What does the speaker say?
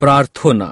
प्रार्थना।